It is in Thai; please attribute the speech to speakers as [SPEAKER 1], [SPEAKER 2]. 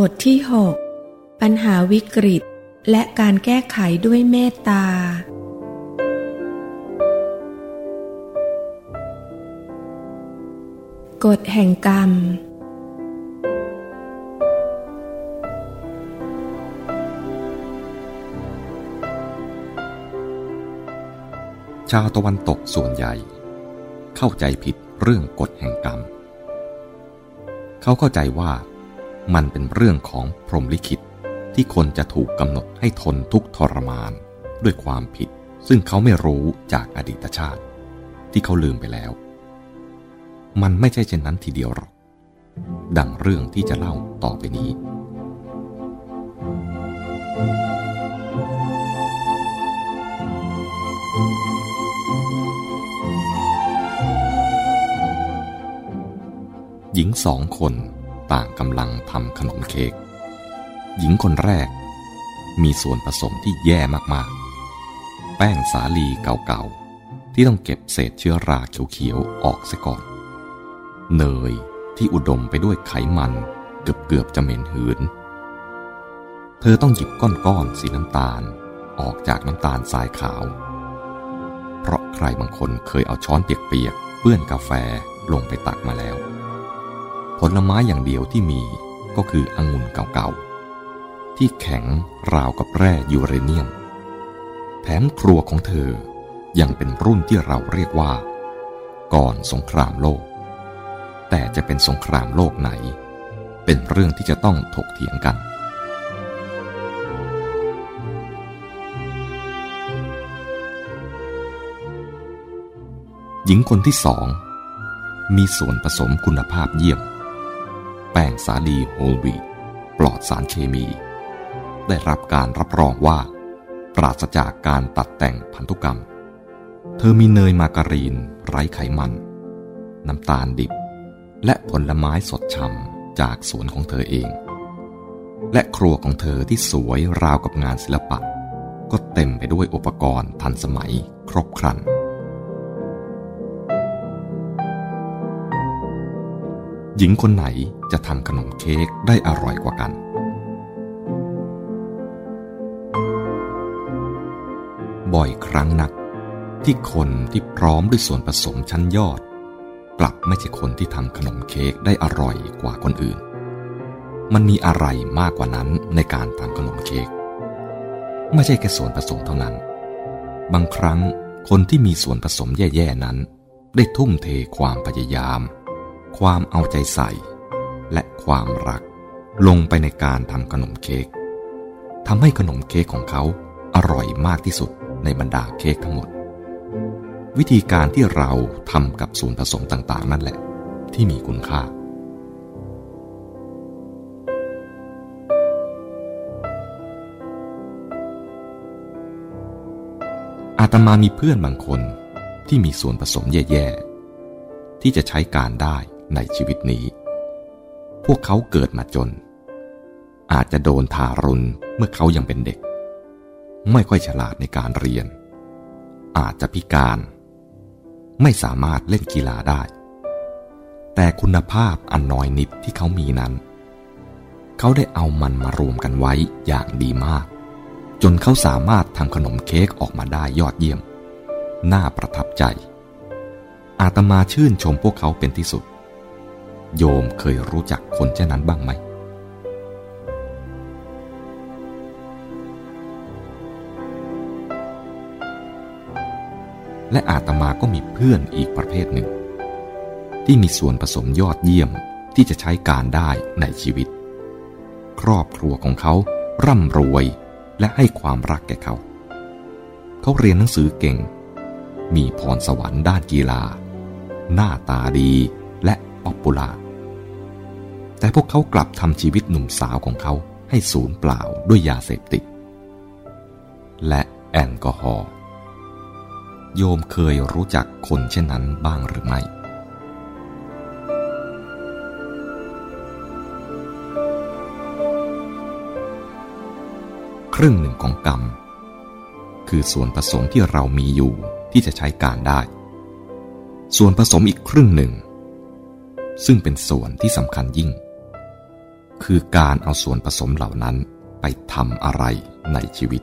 [SPEAKER 1] บทที่ 6 ปัญหาวิกฤต และการแก้ไขด้วยเมตตา กฎแห่งกรรม
[SPEAKER 2] ชาวตะวันตกส่วนใหญ่ เข้าใจผิดเรื่องกฎแห่งกรรม เขาเข้าใจว่า มันเป็นเรื่องของพรหมลิขิตที่คนจะถูกกำหนดให้ทนทุกทรมาน ด้วยความผิด ซึ่งเขาไม่รู้จากอดีตชาติ ที่เขาลืมไปแล้ว มันไม่ใช่เช่นนั้นทีเดียวหรอก ดังเรื่องที่จะเล่าต่อไปนี้ หญิงสองคน ต่างกำลังทำขนมเค้กหญิงคนแรก มีส่วนผสมที่แย่มากๆ แป้งสาลีเก่าๆ ที่ต้องเก็บเศษเชื้อราเขียวๆ ออกซะก่อน เนยที่อุดมไปด้วยไขมันเกือบๆจะเหม็นหืน เธอต้องหยิบก้อนๆสีน้ำตาลออกจากน้ำตาลทรายขาว เพราะใครบางคนเคยเอาช้อนเปียกๆเปื้อนกาแฟลงไปตักมาแล้ว ผลไม้อย่างเดียวที่มีก็คือองุ่นเก่าๆ ที่แข็งราวกับแร่ยูเรเนียม แถมครัวของเธอยังเป็นรุ่นที่เราเรียกว่า ก่อนสงครามโลก แต่จะเป็นสงครามโลกไหน เป็นเรื่องที่จะต้องถกเถียงกันหญิงคนที่สอง มีส่วนผสมคุณภาพเยี่ยม แป้งสาลีโฮลวีตปลอดสารเคมี ได้รับการรับรองว่า ปราศจากการตัดแต่งพันธุกรรม เธอมีเนยมาการีนไร้ไขมัน น้ำตาลดิบ และผลไม้สดช่ำจากสวนของเธอเอง และครัวของเธอที่สวยราวกับงานศิลปะ ก็เต็มไปด้วยอุปกรณ์ทันสมัยครบครัน หญิงคนไหนจะทำขนมเค้กได้อร่อยกว่ากัน บ่อยครั้งนัก ที่คนที่พร้อมด้วยส่วนผสมชั้นยอด กลับไม่ใช่คนที่ทำขนมเค้กได้อร่อยกว่าคนอื่น มันมีอะไรมากกว่านั้นในการทำขนมเค้กไม่ใช่แค่ส่วนผสมเท่านั้น บางครั้งคนที่มีส่วนผสมแย่ ๆ นั้น ได้ทุ่มเทความพยายาม ความเอาใจใส่ และความรักลงไปในการทำขนมเค้กทำให้ขนมเค้กของเขาอร่อยมากที่สุดในบรรดาเค้กทั้งหมด วิธีการที่เราทำกับส่วนผสมต่างๆ นั่นแหละ ที่มีคุณค่า อาตมามีเพื่อนบางคนที่มีส่วนผสมแย่ ๆ ที่จะใช้การได้ ในชีวิตนี้ พวกเขาเกิดมาจน อาจจะโดนทารุณเมื่อเขายังเป็นเด็ก ไม่ค่อยฉลาดในการเรียน อาจจะพิการ ไม่สามารถเล่นกีฬาได้ แต่คุณภาพอันน้อยนิดที่เขามีนั้น เขาได้เอามันมารวมกันไว้อย่างดีมาก จนเขาสามารถทำขนมเค้กออกมาได้ยอดเยี่ยม น่าประทับใจอาตมาชื่นชมพวกเขาเป็นที่สุด โยมเคยรู้จักคนเช่นนั้นบ้างไหม และอาตมาก็มีเพื่อนอีกประเภทหนึ่ง ที่มีส่วนผสมยอดเยี่ยมที่จะใช้การได้ในชีวิต ครอบครัวของเขาร่ำรวยและให้ความรักแก่เขา เขาเรียนหนังสือเก่ง มีพรสวรรค์ด้านกีฬา หน้าตาดีและ popular แต่พวกเขากลับทำชีวิตหนุ่มสาวของเขาให้สูญเปล่าด้วยยาเสพติด และแอลกอฮอล์โยมเคยรู้จักคนเช่นนั้นบ้างหรือไม่ ครึ่งหนึ่งของกรรม คือส่วนผสมที่เรามีอยู่ที่จะใช้การได้ ส่วนผสมอีกครึ่งหนึ่ง ซึ่งเป็นส่วนที่สำคัญยิ่ง คือการเอาส่วนผสมเหล่านั้นไปทำอะไรในชีวิต